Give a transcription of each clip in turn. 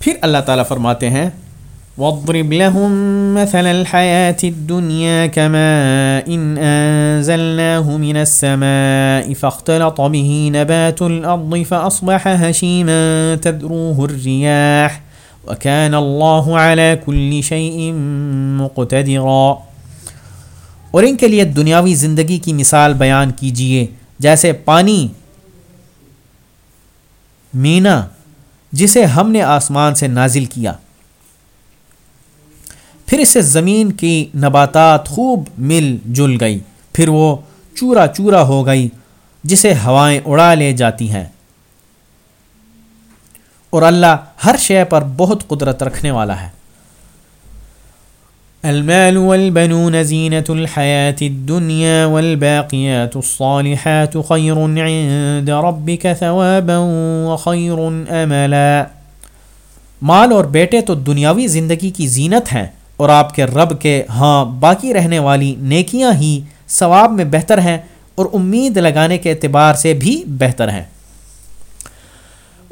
پھر اللہ تعالیٰ فرماتے ہیں، واضرب لهم مثل الحياة الدنيا كما إن أنزلناه من السماء فاختلط به نبات الأرض فأصبح هشيما تذروه الرياح وكان الله على كل شيء مقتدرا۔ اور ان کے لیے دنیاوی زندگی کی مثال بیان کیجیے، جیسے پانی، مینا جسے ہم نے آسمان سے نازل کیا۔ پھر اس سے زمین کی نباتات خوب مل جل گئی۔ پھر وہ چورا چورا ہو گئی، جسے ہوائیں اڑا لے جاتی ہیں۔ اور اللہ ہر شے پر بہت قدرت رکھنے والا ہے۔ المال والبنون زينة الحياة الدنيا والباقيات الصالحات خير عند ربك ثوابا وخير أملا. مال اور بیٹے تو دنیاوی زندگی کی زینت ہیں اور آپ کے رب کے ہاں باقی رہنے والی نیکیاں ہی ثواب میں بہتر ہیں اور امید لگانے کے اعتبار سے بھی بہتر ہیں۔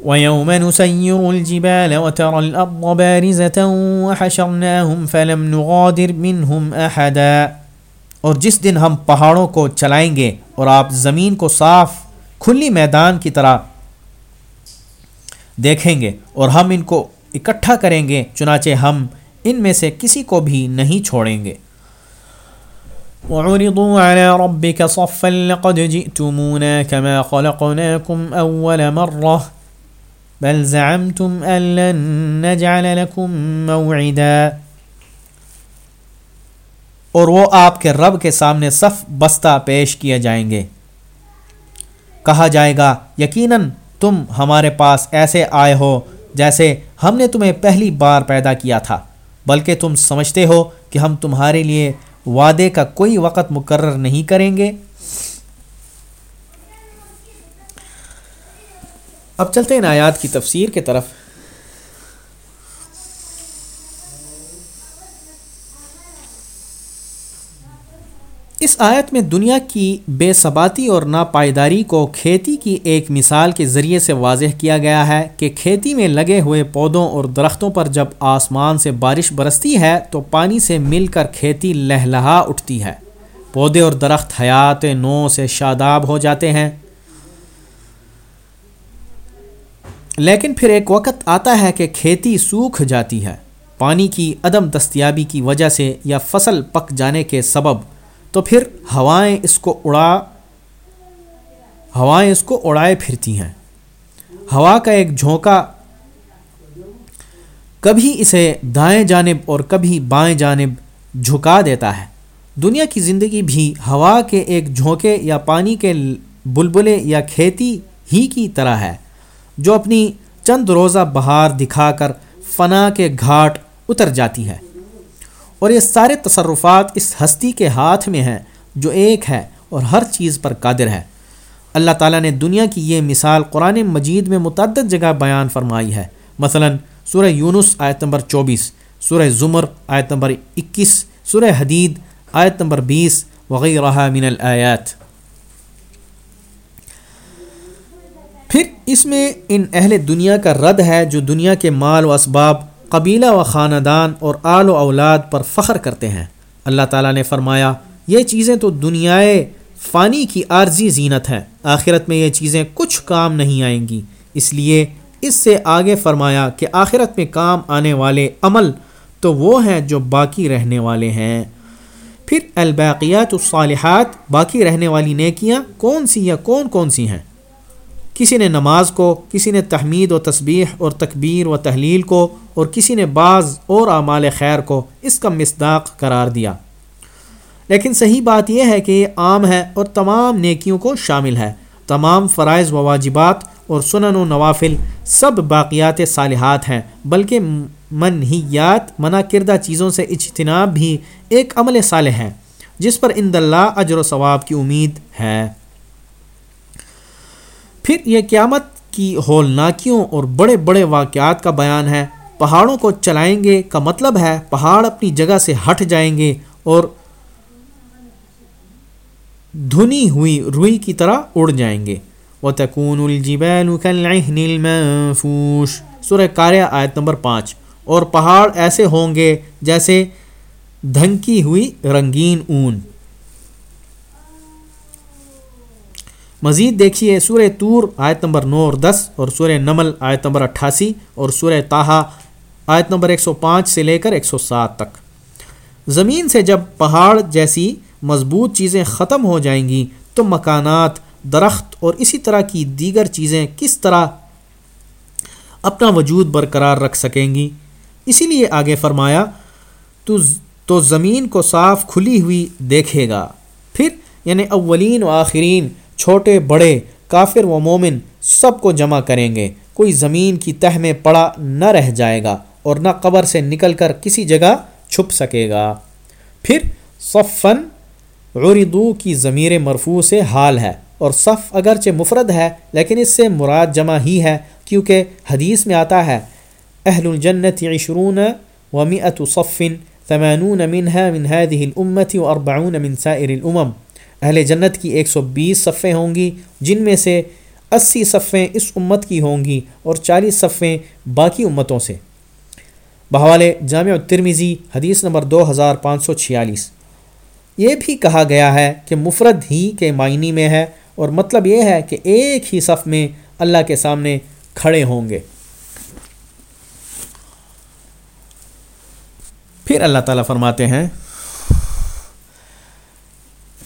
ويوم نسير الجبال وترى الأرض بارزة وحشرناهم فلم نغادر منهم أحدا۔ اور جس دن ہم پہاڑوں کو چلائیں گے اور آپ زمین کو صاف کھلی میدان کی طرح دیکھیں گے اور ہم ان کو اکٹھا کریں گے، چنانچہ ہم ان میں سے کسی کو بھی نہیں چھوڑیں گے۔ وعرضوا على ربك صفا لقد جئتمونا كما خلقناكم أول مرة بل زعمتم أن لن نجعل لكم موعدا۔ اور وہ آپ کے رب کے سامنے صف بستہ پیش کیے جائیں گے۔ کہا جائے گا، یقیناً تم ہمارے پاس ایسے آئے ہو جیسے ہم نے تمہیں پہلی بار پیدا کیا تھا۔ بلکہ تم سمجھتے ہو کہ ہم تمہارے لیے وعدے کا کوئی وقت مقرر نہیں کریں گے۔ اب چلتے ہیں آیات کی تفسیر کے طرف۔ اس آیت میں دنیا کی بے ثباتی اور ناپائیداری کو کھیتی کی ایک مثال کے ذریعے سے واضح کیا گیا ہے کہ کھیتی میں لگے ہوئے پودوں اور درختوں پر جب آسمان سے بارش برستی ہے تو پانی سے مل کر کھیتی لہلہا اٹھتی ہے۔ پودے اور درخت حیات نو سے شاداب ہو جاتے ہیں۔ لیکن پھر ایک وقت آتا ہے کہ کھیتی سوکھ جاتی ہے۔ پانی کی عدم دستیابی کی وجہ سے یا فصل پک جانے کے سبب۔ تو پھر ہوائیں اس کو اڑا، ہوائیں اس کو اڑائے پھرتی ہیں۔ ہوا کا ایک جھونکا، کبھی اسے دائیں جانب اور کبھی بائیں جانب جھکا دیتا ہے۔ دنیا کی زندگی بھی ہوا کے ایک جھونکے یا پانی کے بلبلے یا کھیتی ہی کی طرح ہے۔ جو اپنی چند روزہ بہار دکھا کر فنا کے گھاٹ اتر جاتی ہے۔ اور یہ سارے تصرفات اس ہستی کے ہاتھ میں ہیں جو ایک ہے اور ہر چیز پر قادر ہے۔ اللہ تعالیٰ نے دنیا کی یہ مثال قرآن مجید میں متعدد جگہ بیان فرمائی ہے۔ مثلا سورہ یونس آیت نمبر چوبیس، سورہ زمر آیت نمبر اکیس، سورہ حدید آیت نمبر بیس وغیرہ من الآیات۔ پھر اس میں ان اہل دنیا کا رد ہے جو دنیا کے مال و اسباب، قبیلہ و خاندان اور آل و اولاد پر فخر کرتے ہیں۔ اللہ تعالیٰ نے فرمایا، یہ چیزیں تو دنیائے فانی کی عارضی زینت ہے آخرت میں یہ چیزیں کچھ کام نہیں آئیں گی۔ اس لیے اس سے آگے فرمایا کہ آخرت میں کام آنے والے عمل تو وہ ہیں جو باقی رہنے والے ہیں۔ پھر الباقیات الصالحات، باقی رہنے والی نیکیاں کون سی یا کون کون سی ہیں؟ کسی نے نماز کو، کسی نے تحمید و تسبیح اور تکبیر و تحلیل کو اور کسی نے بعض اور اعمال خیر کو اس کا مصداق قرار دیا۔ لیکن صحیح بات یہ ہے کہ یہ عام ہے اور تمام نیکیوں کو شامل ہے۔ تمام فرائض و واجبات اور سنن و نوافل سب باقیات صالحات ہیں، بلکہ منحیات منع کردہ چیزوں سے اجتناب بھی ایک عمل صالح ہے جس پر اند اللہ اجر و ثواب کی امید ہے۔ پھر یہ قیامت کی ہولناکیوں اور بڑے بڑے واقعات کا بیان ہے۔ پہاڑوں کو چلائیں گے کا مطلب ہے پہاڑ اپنی جگہ سے ہٹ جائیں گے اور دھنی ہوئی روئی کی طرح اڑ جائیں گے۔ و تکون الجبال المنفوش۔ سورہ کاریہ آیت نمبر پانچ۔ اور پہاڑ ایسے ہوں گے جیسے دھنکی ہوئی رنگین اون۔ مزید دیکھیے سورہ تور آیت نمبر نو اور دس اور سورہ نمل آیت نمبر اٹھاسی اور سورہ تاہا آیت نمبر ایک سو پانچ سے لے کر ایک سو سات تک۔ زمین سے جب پہاڑ جیسی مضبوط چیزیں ختم ہو جائیں گی، تو مکانات، درخت اور اسی طرح کی دیگر چیزیں کس طرح اپنا وجود برقرار رکھ سکیں گی؟ اسی لیے آگے فرمایا، تو تو زمین کو صاف کھلی ہوئی دیکھے گا۔ پھر یعنی اولین و آخرین چھوٹے، بڑے، کافر و مومن سب کو جمع کریں گے۔ کوئی زمین کی تہ میں پڑا نہ رہ جائے گا اور نہ قبر سے نکل کر کسی جگہ چھپ سکے گا۔ پھر صفن عردو کی ضمیر مرفوع سے حال ہے اور صف اگرچہ مفرد ہے، لیکن اس سے مراد جمع ہی ہے، کیونکہ حدیث میں آتا ہے، اہل الجنت عشرون و مئت صفن ثمانون منها من هذه الامت و من سائر الامم اہل جنت کی ایک سو بیس صفیں ہوں گی، جن میں سے اسی صفیں اس امت کی ہوں گی اور چالیس صفیں باقی امتوں سے۔ بحوال جامع ترمیزی حدیث نمبر دو ہزار پانچ سو چھیالیس۔ یہ بھی کہا گیا ہے کہ مفرد ہی کے معنی میں ہے اور مطلب یہ ہے کہ ایک ہی صف میں اللہ کے سامنے کھڑے ہوں گے۔ پھر اللہ تعالیٰ فرماتے ہیں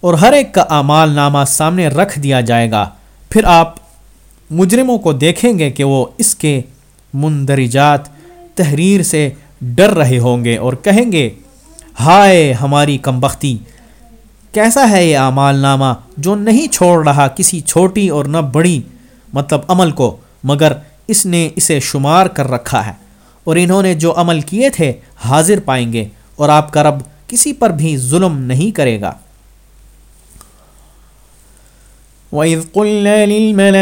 اور ہر ایک کا اعمال نامہ سامنے رکھ دیا جائے گا۔ پھر آپ مجرموں کو دیکھیں گے کہ وہ اس کے مندرجات تحریر سے ڈر رہے ہوں گے اور کہیں گے، ہائے ہماری کمبختی کیسا ہے یہ اعمال نامہ جو نہیں چھوڑ رہا کسی چھوٹی اور نہ بڑی مطلب عمل کو، مگر اس نے اسے شمار کر رکھا ہے اور انہوں نے جو عمل کیے تھے حاضر پائیں گے اور آپ کا رب کسی پر بھی ظلم نہیں کرے گا۔ وَإِذْ قُلْنَا لِلْمَلَائِكَةِ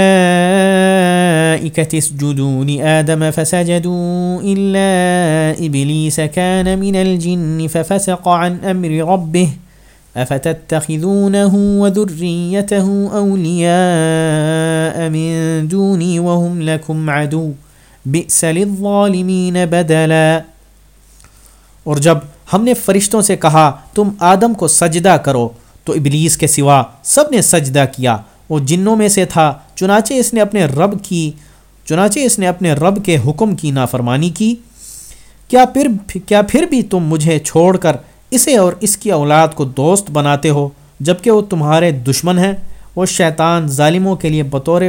اسْجُدُوا لِآدَمَ فَسَجَدُوا إِلَّا إِبْلِيسَ كَانَ مِنَ الْجِنِّ فَفَسَقَ عَنْ أَمْرِ رَبِّهِ أَفَتَتَّخِذُونَهُ وَذُرِّيَّتَهُ أَوْلِيَاءَ مِن دُونِي وَهُمْ لَكُمْ عَدُوٌّ بِئْسَ لِلظَّالِمِينَ بَدَلًا۔ اور جب ہم نے فرشتوں سے کہا، تم آدم کو سجدہ کرو، تو ابلیس کے سوا سب نے سجدہ کیا۔ وہ جنوں میں سے تھا، چنانچہ اس نے اپنے رب کی، چنانچہ اس نے اپنے رب کے حکم کی نافرمانی کی۔ کیا پھر کیا پھر بھی تم مجھے چھوڑ کر اسے اور اس کی اولاد کو دوست بناتے ہو جبکہ وہ تمہارے دشمن ہیں؟ وہ شیطان ظالموں کے لیے بطور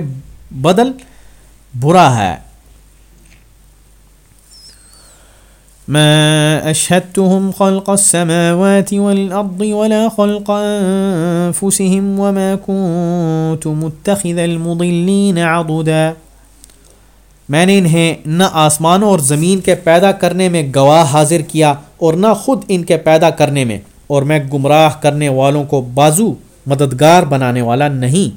بدل برا ہے۔ ما أشهدتهم خلق السماوات والأرض ولا خلق أنفسهم وما كنت متخذ المضلين عضدا۔ میں نے انہیں نہ آسمانوں اور زمین کے پیدا کرنے میں گواہ حاضر کیا اور نہ خود ان کے پیدا کرنے میں، اور میں گمراہ کرنے والوں کو بازو مددگار بنانے والا نہیں۔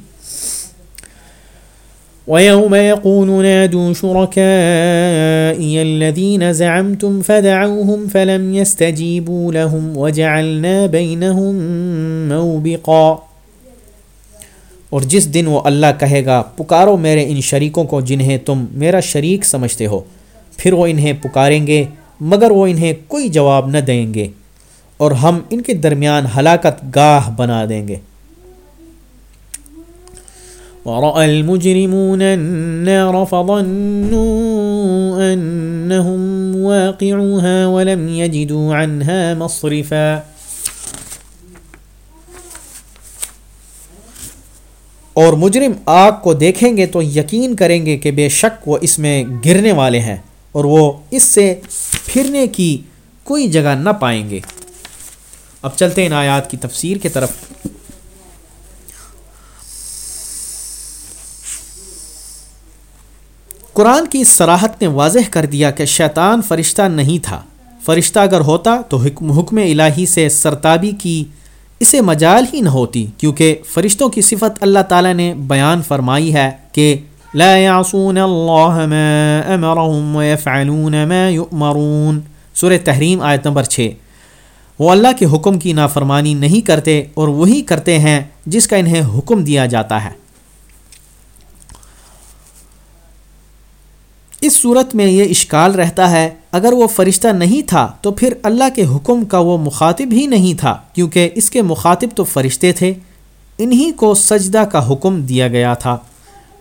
ويوم يقول نادوا شركائي الذين زعمتم فدعوهم فلم يستجيبوا لهم وجعلنا بينهم موبقا۔ اور جس دن وہ اللہ کہے گا، پکارو میرے ان شریکوں کو جنہیں تم میرا شریک سمجھتے ہو۔ پھر وہ انہیں پکاریں گے، مگر وہ انہیں کوئی جواب نہ دیں گے۔ اور ہم ان کے درمیان ہلاکت گاہ بنا دیں گے۔ ورأى المجرمون النار فظنوا أنهم واقعوها ولم يجدوا عنها مصرفا اور مجرم آگ کو دیکھیں گے تو یقین کریں گے کہ بے شک وہ اس میں گرنے والے ہیں اور وہ اس سے پھرنے کی کوئی جگہ نہ پائیں گے۔ اب چلتے ہیں آیات کی تفسیر کی طرف۔ قرآن کی اس سراحت نے واضح کر دیا کہ شیطان فرشتہ نہیں تھا۔ فرشتہ اگر ہوتا تو حکم حکم الہی سے سرتابی کی اسے مجال ہی نہ ہوتی، کیونکہ فرشتوں کی صفت اللہ تعالیٰ نے بیان فرمائی ہے کہ لا يعصون اللہ ما امرهم ويفعلون ما يؤمرون سورہ تحریم آیت نمبر 6 وہ اللہ کے حکم کی نافرمانی نہیں کرتے اور وہی کرتے ہیں جس کا انہیں حکم دیا جاتا ہے۔ اس صورت میں یہ اشکال رہتا ہے، اگر وہ فرشتہ نہیں تھا تو پھر اللہ کے حکم کا وہ مخاطب ہی نہیں تھا، کیونکہ اس کے مخاطب تو فرشتے تھے۔ انہی کو سجدہ کا حکم دیا گیا تھا۔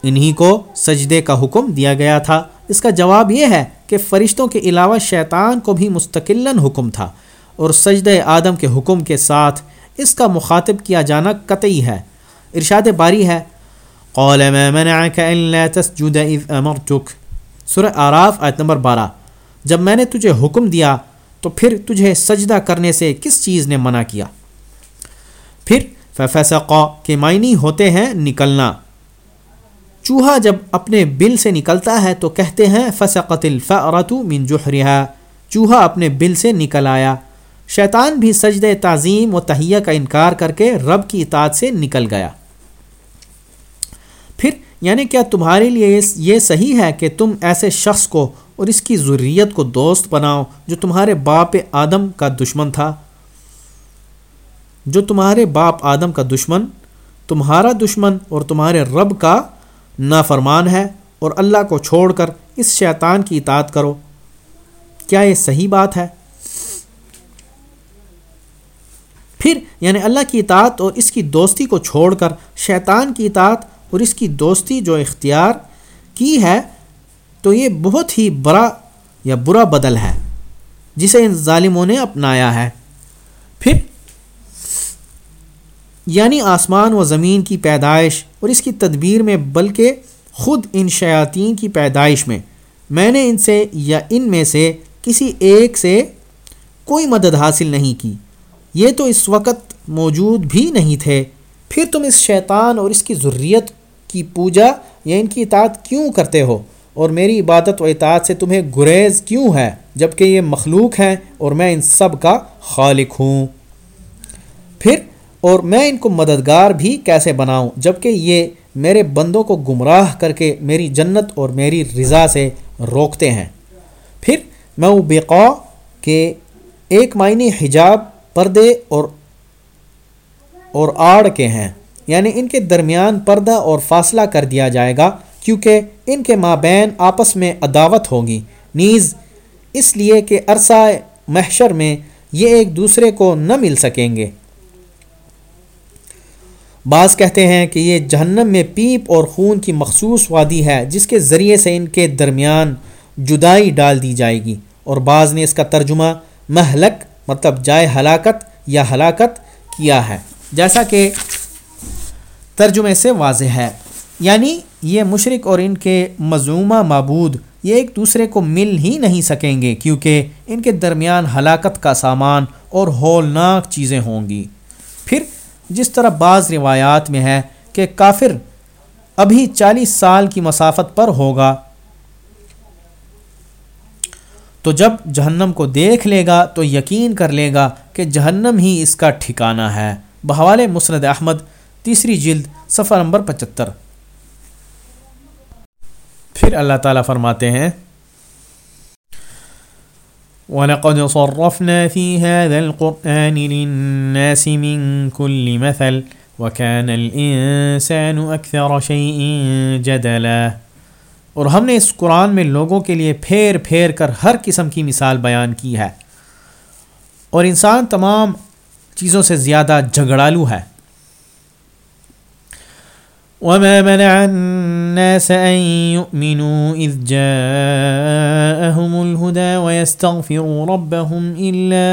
انہی کو سجدے کا حکم دیا گیا تھا۔ اس کا جواب یہ ہے کہ فرشتوں کے علاوہ شیطان کو بھی مستقل حکم تھا، اور سجدہ آدم کے حکم کے ساتھ اس کا مخاطب کیا جانا قطعی ہے۔ ارشاد باری ہے قول ما منعك الا تسجد اذ امرتك سورہ آراف آیت نمبر بارہ۔ جب میں نے تجھے حکم دیا تو پھر تجھے سجدہ کرنے سے کس چیز نے منع کیا؟ پھر فیسقا کے معنی ہوتے ہیں نکلنا۔ چوہا جب اپنے بل سے نکلتا ہے تو کہتے ہیں فسقت الفعرت من جوہرا چوہا اپنے بل سے نکل آیا۔ شیطان بھی سجد تعظیم و تہیہ کا انکار کر کے رب کی اطاعت سے نکل گیا۔ پھر یعنی کیا تمہارے لیے یہ صحیح ہے کہ تم ایسے شخص کو اور اس کی ضروریت کو دوست بناؤ جو تمہارے باپ آدم کا دشمن تھا؟ جو تمہارے باپ آدم کا دشمن، تمہارا دشمن اور تمہارے رب کا نافرمان ہے اور اللہ کو چھوڑ کر اس شیطان کی اطاعت کرو۔ کیا یہ صحیح بات ہے؟ پھر یعنی اللہ کی اطاعت اور اس کی دوستی کو چھوڑ کر شیطان کی اطاعت اور اس کی دوستی جو اختیار کی ہے، تو یہ بہت ہی بڑا یا برا بدل ہے، جسے ان ظالموں نے اپنایا ہے۔ پھر یعنی آسمان و زمین کی پیدائش اور اس کی تدبیر میں، بلکہ خود ان شیاطین کی پیدائش میں میں نے ان سے یا ان میں سے کسی ایک سے کوئی مدد حاصل نہیں کی۔ یہ تو اس وقت موجود بھی نہیں تھے۔ پھر تم اس شیطان اور اس کی ضروریت کی پوجا یا ان کی اطاعت کیوں کرتے ہو؟ اور میری عبادت و اطاعت سے تمہیں گریز کیوں ہے جبکہ یہ مخلوق ہیں اور میں ان سب کا خالق ہوں؟ پھر، اور میں ان کو مددگار بھی کیسے بناؤں جبکہ یہ میرے بندوں کو گمراہ کر کے میری جنت اور میری رضا سے روکتے ہیں؟ پھر، میں وہ بقا کہ ایک معنی حجاب، پردے اور اور آڑ کے ہیں۔ یعنی ان کے درمیان پردہ اور فاصلہ کر دیا جائے گا کیونکہ ان کے مابین آپس میں عداوت ہوگی نیز، اس لیے کہ عرصہ محشر میں یہ ایک دوسرے کو نہ مل سکیں گے۔ بعض کہتے ہیں کہ یہ جہنم میں پیپ اور خون کی مخصوص وادی ہے، جس کے ذریعے سے ان کے درمیان جدائی ڈال دی جائے گی۔ اور بعض نے اس کا ترجمہ محلک مطلب جائے ہلاکت یا ہلاکت کیا ہے۔ جیسا کہ ترجمے سے واضح ہے۔ یعنی یہ مشرق اور ان کے مضمومہ معبود یہ ایک دوسرے کو مل ہی نہیں سکیں گے کیونکہ ان کے درمیان ہلاکت کا سامان اور ہولناک چیزیں ہوں گی۔ پھر جس طرح بعض روایات میں ہے کہ کافر ابھی چالیس سال کی مسافت پر ہوگا، تو جب جہنم کو دیکھ لے گا تو یقین کر لے گا کہ جہنم ہی اس کا ٹھکانہ ہے۔ بحوال مسند احمد تیسری جلد صفحہ نمبر پچہتر۔ پھر اللہ تعالیٰ فرماتے ہیں، وَلَقَدْ صَرَّفْنَا فِي هَذَا الْقُرْآنِ لِلنَّاسِ مِنْ كُلِّ مَثَلٍ وَكَانَ الْإِنسَانُ أَكْثَرَ شَيْءٍ جَدَلًا۔ اور ہم نے اس قرآن میں لوگوں کے لیے پھیر پھیر کر ہر قسم کی مثال بیان کی ہے۔ اور انسان تمام چیزوں سے زیادہ جھگڑالو ہے۔ وما منع الناس أن يؤمنوا إذ جاءهم الهدى ويستغفروا ربهم إلا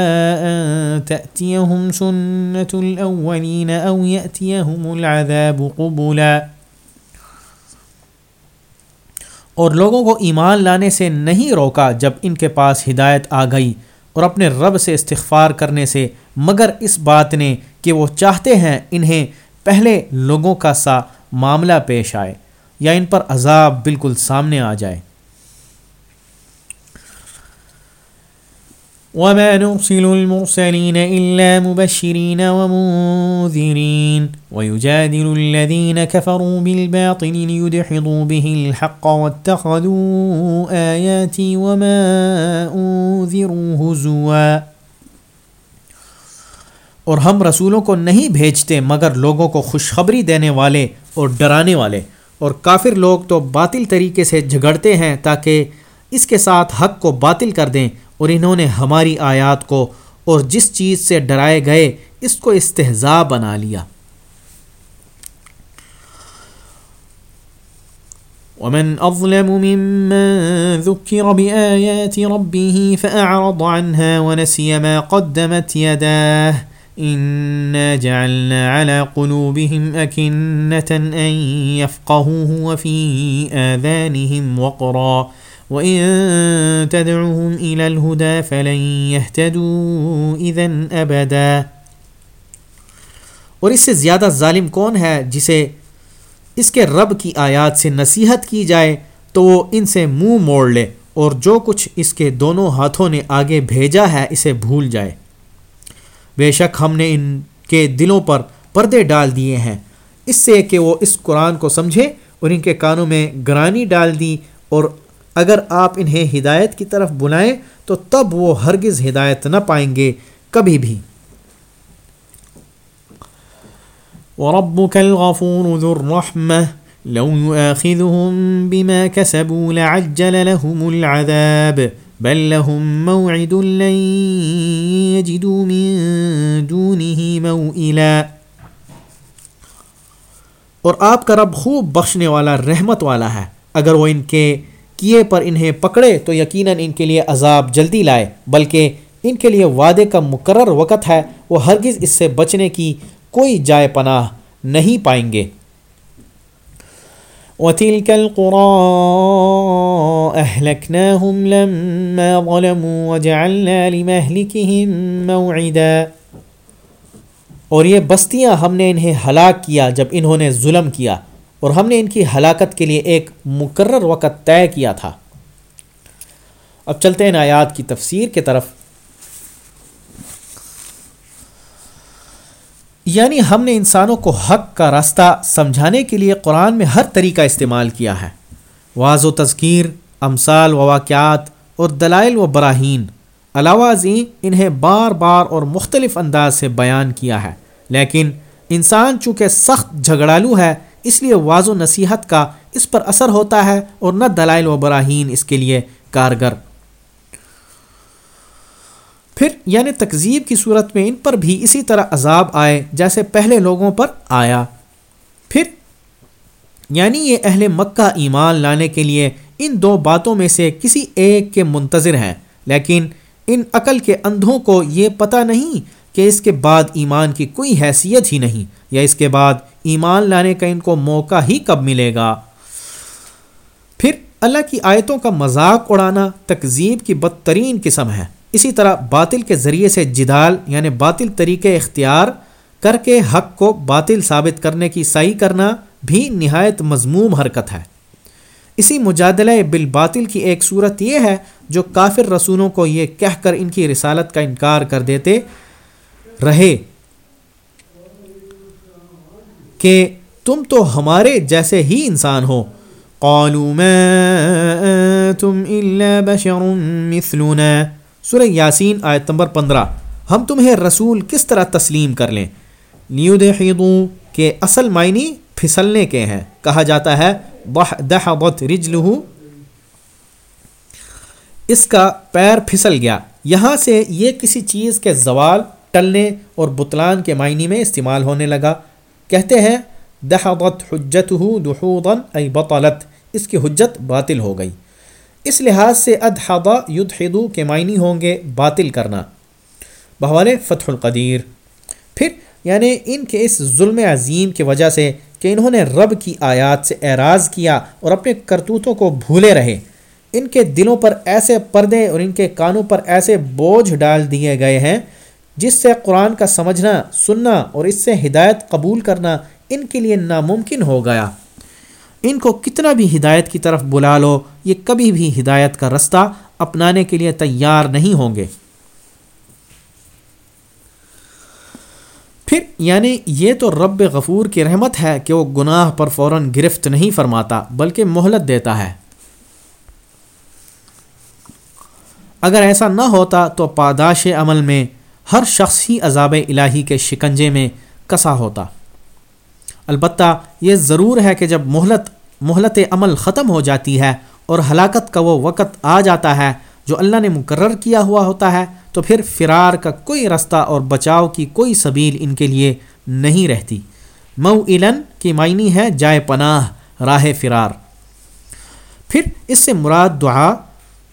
أن تأتيهم سنة الأولين أو يأتيهم العذاب قبلا۔ اور لوگوں کو ایمان لانے سے نہیں روکا جب ان کے پاس ہدایت آ گئی اور اپنے رب سے استغفار کرنے سے، مگر اس بات نے کہ وہ چاہتے ہیں انہیں پہلے لوگوں کا سا معاملہ پیش آئے یا ان پر عذاب بالکل سامنے آ جائے۔ وما نرسل المرسلين إلا مبشرين ومنذرين ويجادل الذين كفروا بالباطل ليدحضوا به الحق واتخذوا آياتي وما أنذروا هزواً اور ہم رسولوں کو نہیں بھیجتے مگر لوگوں کو خوشخبری دینے والے اور ڈرانے والے۔ اور کافر لوگ تو باطل طریقے سے جھگڑتے ہیں تاکہ اس کے ساتھ حق کو باطل کر دیں اور انہوں نے ہماری آیات کو اور جس چیز سے ڈرائے گئے اس کو استحضاء بنا لیا۔ ومن أظلم ممن ذكر بآيات ربه فأعرض عنها ونسي ما قدمت يداه إنا جعلنا على قلوبهم أكنة أن يفقهوه وفي آذانهم وقرا وإن تدعوهم إلى الهدى فلن يهتدوا إذن أبدا۔ اور اس سے زیادہ ظالم کون ہے جسے اس کے رب کی آیات سے نصیحت کی جائے تو وہ ان سے منہ مو موڑ لے اور جو کچھ اس کے دونوں ہاتھوں نے آگے بھیجا ہے اسے بھول جائے۔ بے شک ہم نے ان کے دلوں پر پردے ڈال دیے ہیں۔ اس سے کہ وہ اس قرآن کو سمجھے اور ان کے کانوں میں گرانی ڈال دی اور اگر آپ انہیں ہدایت کی طرف بلائیں تو تب وہ ہرگز ہدایت نہ پائیں گے کبھی بھی۔ وربك الغفور ذو الرحمة لو يؤاخذهم بما كسبوا لعجل لهم العذاب۔ بل لهم موعد لن يجدوا من دونه موئلا۔ اور آپ کا رب خوب بخشنے والا، رحمت والا ہے۔ اگر وہ ان کے کیے پر انہیں پکڑے تو یقیناً ان کے لیے عذاب جلدی لائے، بلکہ ان کے لیے وعدے کا مقرر وقت ہے۔ وہ ہرگز اس سے بچنے کی کوئی جائے پناہ نہیں پائیں گے۔ وتلك القرى أهلكناهم لما ظلموا وجعلنا لمهلكهم موعدا اور یہ بستیاں ہم نے انہیں ہلاک کیا جب انہوں نے ظلم کیا اور ہم نے ان کی ہلاکت کے لیے ایک مقرر وقت طے کیا تھا۔ اب چلتے ہیں آیات کی تفسیر کی طرف۔ یعنی ہم نے انسانوں کو حق کا راستہ سمجھانے کے لیے قرآن میں ہر طریقہ استعمال کیا ہے۔ واض و تذکیر، امثال و واقعات اور دلائل و براہین، علاوہ ازیں انہیں بار بار اور مختلف انداز سے بیان کیا ہے۔ لیکن انسان چونکہ سخت جھگڑالو ہے، اس لیے واض و نصیحت کا اس پر اثر ہوتا ہے اور نہ دلائل و براہین اس کے لیے کارگر۔ پھر یعنی تکذیب کی صورت میں ان پر بھی اسی طرح عذاب آئے جیسے پہلے لوگوں پر آیا۔ پھر یعنی یہ اہل مکہ ایمان لانے کے لیے ان دو باتوں میں سے کسی ایک کے منتظر ہیں، لیکن ان عقل کے اندھوں کو یہ پتہ نہیں کہ اس کے بعد ایمان کی کوئی حیثیت ہی نہیں یا اس کے بعد ایمان لانے کا ان کو موقع ہی کب ملے گا۔ پھر اللہ کی آیتوں کا مذاق اڑانا تکذیب کی بدترین قسم ہے۔ اسی طرح باطل کے ذریعے سے جدال یعنی باطل طریقے اختیار کر کے حق کو باطل ثابت کرنے کی صحیح کرنا بھی نہایت مضموم حرکت ہے۔ اسی مجادلہ بالباطل کی ایک صورت یہ ہے جو کافر رسولوں کو یہ کہہ کر ان کی رسالت کا انکار کر دیتے رہے کہ تم تو ہمارے جیسے ہی انسان ہو۔ قالوا ما انتم الا بشر مثلنا۔ سورہ یاسین آیت نمبر پندرہ۔ ہم تمہیں رسول کس طرح تسلیم کر لیں؟ نیو کے اصل معنی پھسلنے کے ہیں۔ کہا جاتا ہے اس کا پیر پھسل گیا۔ یہاں سے یہ کسی چیز کے زوال، ٹلنے اور بتلان کے معنی میں استعمال ہونے لگا۔ کہتے ہیں دہبت حجت ای بطلت۔ اس کی حجت باطل ہو گئی۔ اس لحاظ سے ادحبا یدحدو کے معنی ہوں گے باطل کرنا۔ بحوالے فتح القدیر۔ پھر یعنی ان کے اس ظلم عظیم کی وجہ سے کہ انہوں نے رب کی آیات سے اعراض کیا اور اپنے کرتوتوں کو بھولے رہے۔ ان کے دلوں پر ایسے پردے اور ان کے کانوں پر ایسے بوجھ ڈال دیے گئے ہیں جس سے قرآن کا سمجھنا، سننا اور اس سے ہدایت قبول کرنا ان کے لیے ناممکن ہو گیا۔ ان کو کتنا بھی ہدایت کی طرف بلا لو، یہ کبھی بھی ہدایت کا رستہ اپنانے کے لیے تیار نہیں ہوں گے۔ پھر یعنی یہ تو رب غفور کی رحمت ہے کہ وہ گناہ پر فوراً گرفت نہیں فرماتا، بلکہ مہلت دیتا ہے۔ اگر ایسا نہ ہوتا تو پاداش عمل میں ہر شخص ہی عذاب الہی کے شکنجے میں کسا ہوتا۔ البتہ یہ ضرور ہے کہ جب مہلت مہلت عمل ختم ہو جاتی ہے اور ہلاکت کا وہ وقت آ جاتا ہے جو اللہ نے مقرر کیا ہوا ہوتا ہے، تو پھر فرار کا کوئی رستہ اور بچاؤ کی کوئی سبیل ان کے لیے نہیں رہتی۔ مئو کی معنی ہے جائے پناہ، راہ فرار۔ پھر اس سے مراد دعا،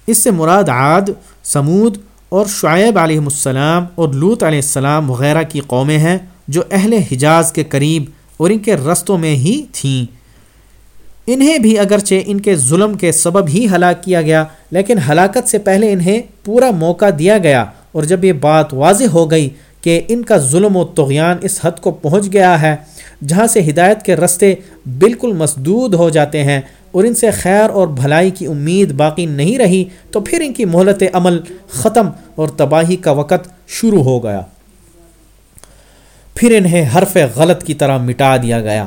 اس سے مراد عاد سمود اور شعیب علیہ السلام اور لوت علیہ السلام وغیرہ کی قومیں ہیں جو اہل حجاز کے قریب اور ان کے رستوں میں ہی تھیں۔ انہیں بھی اگرچہ ان کے ظلم کے سبب ہی ہلاک کیا گیا، لیکن ہلاکت سے پہلے انہیں پورا موقع دیا گیا اور جب یہ بات واضح ہو گئی کہ ان کا ظلم و تغیان اس حد کو پہنچ گیا ہے، جہاں سے ہدایت کے رستے بالکل مسدود ہو جاتے ہیں اور ان سے خیر اور بھلائی کی امید باقی نہیں رہی، تو پھر ان کی مہلت عمل ختم اور تباہی کا وقت شروع ہو گیا۔ پھر انہیں حرف غلط کی طرح مٹا دیا گیا۔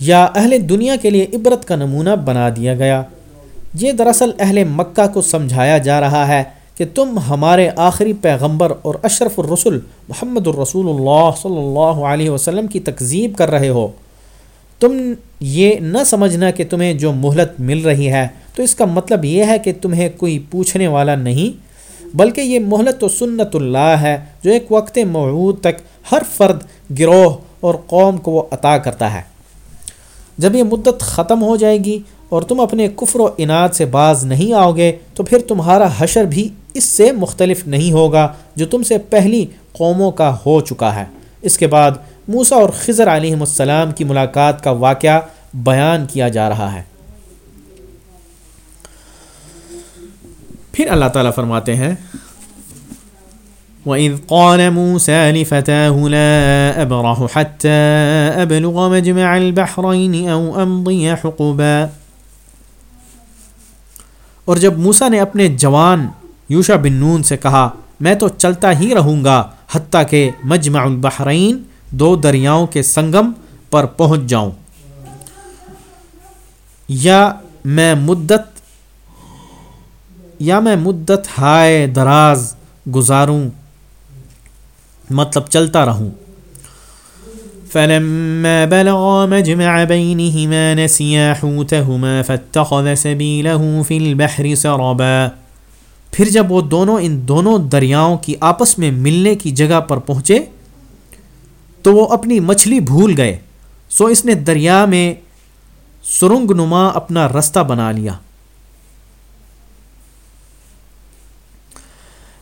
یا اہل دنیا کے لیے عبرت کا نمونہ بنا دیا گیا۔ یہ دراصل اہل مکہ کو سمجھایا جا رہا ہے کہ تم ہمارے آخری پیغمبر اور اشرف الرسول محمد الرسول اللہ صلی اللہ علیہ وسلم کی تکذیب کر رہے ہو۔ تم یہ نہ سمجھنا کہ تمہیں جو مہلت مل رہی ہے، تو اس کا مطلب یہ ہے کہ تمہیں کوئی پوچھنے والا نہیں، بلکہ یہ مہلت و سنت اللہ ہے جو ایک وقت موعود تک ہر فرد، گروہ اور قوم کو وہ عطا کرتا ہے۔ جب یہ مدت ختم ہو جائے گی اور تم اپنے کفر و انعد سے باز نہیں آؤ گے، تو پھر تمہارا حشر بھی اس سے مختلف نہیں ہوگا جو تم سے پہلی قوموں کا ہو چکا ہے۔ اس کے بعد موسا اور خضر علیہ السلام کی ملاقات کا واقعہ بیان کیا جا رہا ہے۔ پھر اللہ تعالیٰ فرماتے ہیں وَإِذْ قَالَ مُوسَى لِفَتَاهُ لَا أَبْرَحُ حَتَّى أَبْلُغَ مَجْمَعَ الْبَحْرَيْنِ أَوْ أَمْضِيَ حُقُبًا۔ اور جب موسا نے اپنے جوان یوشا بن نون سے کہا، میں تو چلتا ہی رہوں گا، حتیٰ کہ مجمع البحرین دو دریاؤں کے سنگم پر پہنچ جاؤں۔ یا میں مدت، یا میں مدت ہائے دراز گزاروں مطلب چلتا رہوں۔ فلما بلغا مجمع بينهما نسيا حوتهما فاتخذ سبيله في البحر سربا۔ پھر جب وہ دونوں ان دونوں دریاؤں کی آپس میں ملنے کی جگہ پر پہنچے، تو وہ اپنی مچھلی بھول گئے۔ سو اس نے دریا میں سرنگ نما اپنا رستہ بنا لیا۔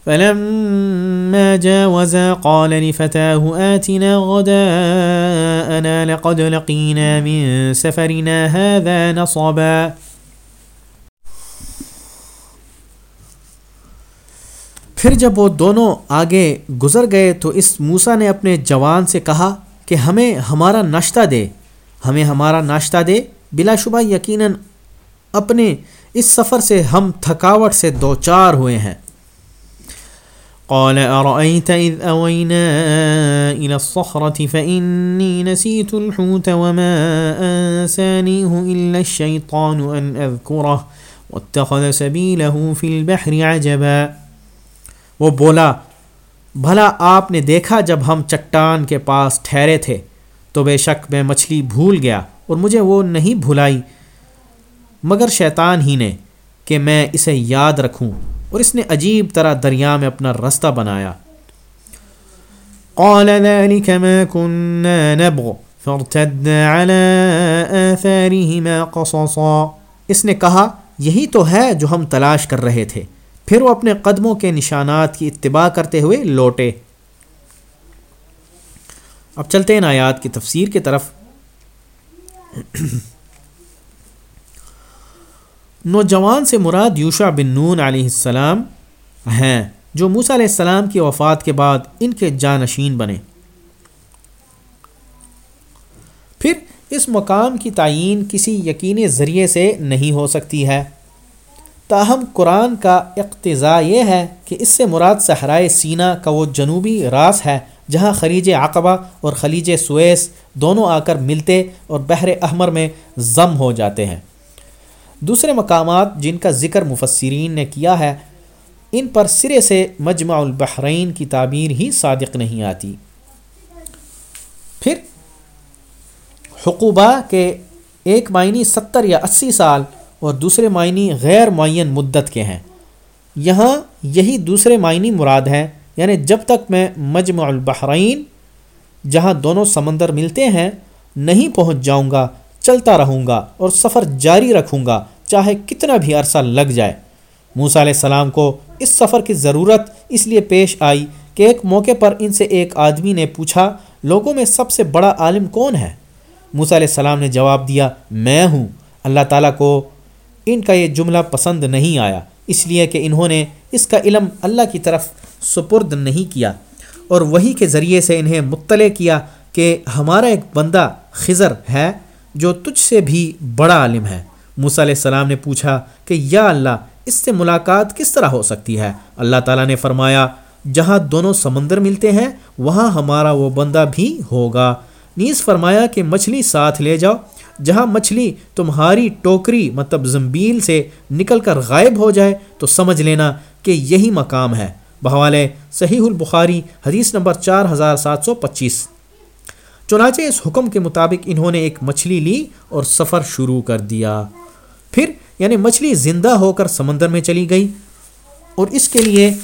فلما جاوزا قال لفتاه آتنا غداءنا لقد لقينا من سفرنا هذا نصبا. پھر جب وہ دونوں آگے گزر گئے تو اس موسا نے اپنے جوان سے کہا کہ ہمیں ہمارا ناشتہ دے، ہمیں ہمارا ناشتہ دے، بلا شبہ یقیناً اپنے اس سفر سے ہم تھکاوٹ سے دو چار ہوئے ہیں۔ قال أرأيت إذ أوينا إلى الصخرة فإني نسيت الحوت وما أنسانيه إلا الشيطان أن أذكره واتخذ سبيله في البحر عجبا۔ وہ بولا، بھلا آپ نے دیکھا جب ہم چٹان کے پاس ٹھہرے تھے، تو بے شک میں مچھلی بھول گیا اور مجھے وہ نہیں بھلائی۔ مگر شیطان ہی نے کہ میں اسے یاد رکھوں۔ اور اس نے عجیب طرح دریا میں اپنا رستہ بنایا۔ قال ذلك ما كنا نبغ فارتد على آثارهما قصصا۔ اس نے کہا، یہی تو ہے جو ہم تلاش کر رہے تھے۔ پھر وہ اپنے قدموں کے نشانات کی اتباع کرتے ہوئے لوٹے۔ اب چلتے ہیں آیات کی تفسیر کی طرف۔ نوجوان سے مراد یوشا بن نون علیہ السلام ہیں، جو موسیٰ علیہ السلام کی وفات کے بعد ان کے جانشین بنے۔ پھر اس مقام کی تعین کسی یقینی ذریعے سے نہیں ہو سکتی ہے۔ تاہم قرآن کا اقتضاء یہ ہے کہ اس سے مراد صحرائے سینا کا وہ جنوبی راس ہے، جہاں خلیج عقبہ اور خلیج سویس دونوں آ کر ملتے اور بحر احمر میں ضم ہو جاتے ہیں۔ دوسرے مقامات جن کا ذکر مفسرین نے کیا ہے، ان پر سرے سے مجمع البحرین کی تعبیر ہی صادق نہیں آتی۔ پھر، حقوبہ کے ایک معنی ستر یا اسی سال اور دوسرے معنی غیر معین مدت کے ہیں۔ یہاں یہی دوسرے معنی مراد ہیں یعنی جب تک میں مجمع البحرین، جہاں دونوں سمندر ملتے ہیں، نہیں پہنچ جاؤں گا چلتا رہوں گا اور سفر جاری رکھوں گا، چاہے کتنا بھی عرصہ لگ جائے۔ موسیٰ علیہ السلام کو اس سفر کی ضرورت اس لیے پیش آئی کہ ایک موقع پر ان سے ایک آدمی نے پوچھا، لوگوں میں سب سے بڑا عالم کون ہے؟ موسیٰ علیہ السلام نے جواب دیا، میں ہوں۔ اللہ تعالیٰ کو ان کا یہ جملہ پسند نہیں آیا، اس لیے کہ انہوں نے اس کا علم اللہ کی طرف سپرد نہیں کیا اور وہی کے ذریعے سے انہیں مطلع کیا کہ ہمارا ایک بندہ خضر ہے۔ جو تجھ سے بھی بڑا عالم ہے۔ موسیٰ علیہ السلام نے پوچھا کہ یا اللہ، اس سے ملاقات کس طرح ہو سکتی ہے؟ اللہ تعالیٰ نے فرمایا، جہاں دونوں سمندر ملتے ہیں، وہاں ہمارا وہ بندہ بھی ہوگا۔ نیز فرمایا کہ مچھلی ساتھ لے جاؤ، جہاں مچھلی تمہاری ٹوکری مطلب زمبیل سے نکل کر غائب ہو جائے، تو سمجھ لینا کہ یہی مقام ہے۔ بحوالے صحیح البخاری، حدیث نمبر چار ہزار سات سو پچیس۔ چنانچہ اس حکم کے مطابق انہوں نے ایک مچھلی لی اور سفر شروع کر دیا۔ پھر یعنی مچھلی زندہ ہو کر سمندر میں چلی گئی اور اس کے لیے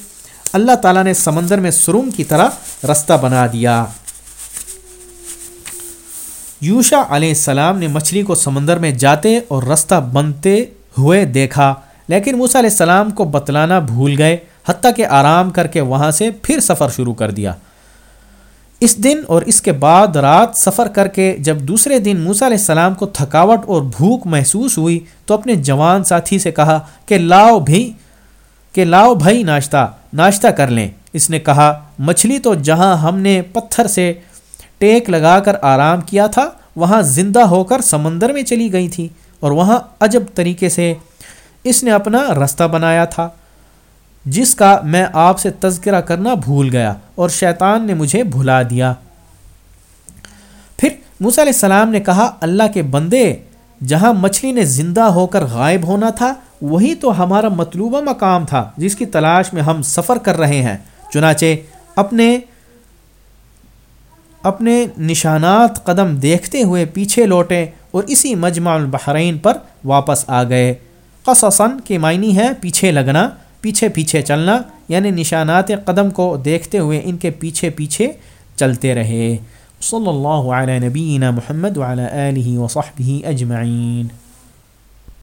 اللہ تعالیٰ نے سمندر میں سرم کی طرح رستہ بنا دیا۔ یوشا علیہ السلام نے مچھلی کو سمندر میں جاتے اور رستہ بنتے ہوئے دیکھا، لیکن موسیٰ علیہ السلام کو بتلانا بھول گئے، حتیٰ کہ آرام کر کے وہاں سے پھر سفر شروع کر دیا۔ اس دن اور اس کے بعد رات سفر کر کے جب دوسرے دن موسیٰ علیہ السلام کو تھکاوٹ اور بھوک محسوس ہوئی تو اپنے جوان ساتھی سے کہا کہ لاؤ بھی کہ لاؤ بھائی ناشتہ ناشتہ کر لیں۔ اس نے کہا، مچھلی تو جہاں ہم نے پتھر سے ٹیک لگا کر آرام کیا تھا، وہاں زندہ ہو کر سمندر میں چلی گئی تھی اور وہاں عجب طریقے سے اس نے اپنا رستہ بنایا تھا۔ جس کا میں آپ سے تذکرہ کرنا بھول گیا اور شیطان نے مجھے بھلا دیا۔ پھر موسیٰ علیہ السلام نے کہا، اللہ کے بندے، جہاں مچھلی نے زندہ ہو کر غائب ہونا تھا، وہی تو ہمارا مطلوبہ مقام تھا جس کی تلاش میں ہم سفر کر رہے ہیں۔ چنانچہ اپنے اپنے نشانات قدم دیکھتے ہوئے پیچھے لوٹے اور اسی مجمع البحرین پر واپس آ گئے۔ قصصاً کے معنی ہے پیچھے لگنا۔ پیچھے پیچھے چلنا یعنی نشانات قدم کو دیکھتے ہوئے ان کے پیچھے پیچھے چلتے رہے۔ صلی اللہ علیہ نبینا محمد وعلی آلہ وصحبہ اجمعین۔